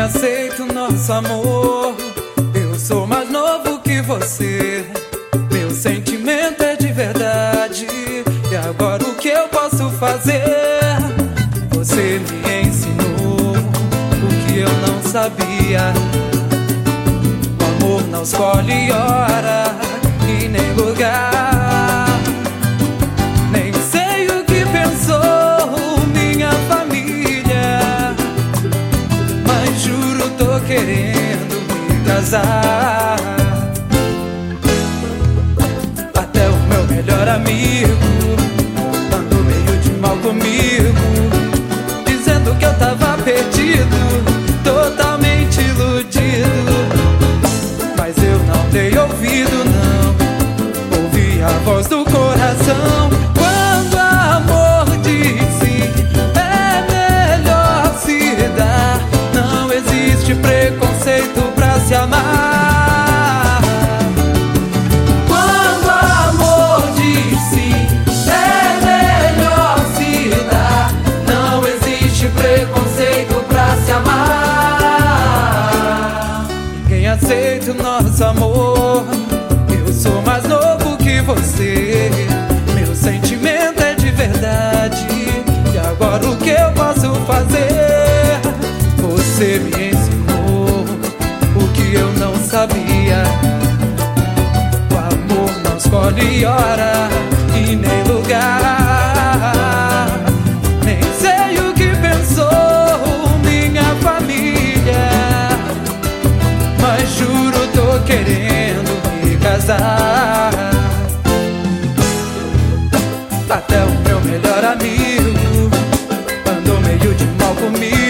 nosso amor. Eu sou mais novo que você. Meu sentimento é de verdade. E agora o que eu posso fazer? Você me ensinou o que eu não sabia. O amor não escolhe hora e nem lugar. Até o meu melhor amigo nosso amor. Eu sou mais novo que você. Meu sentimento é de verdade. E agora o que eu posso fazer? Você me ensinou o que eu não sabia. O amor não escolhe hora e nem lugar. Nem sei o que pensou minha família. Mas juro, querendo me casar. Até o meu melhor amigo andou meio de mal comigo,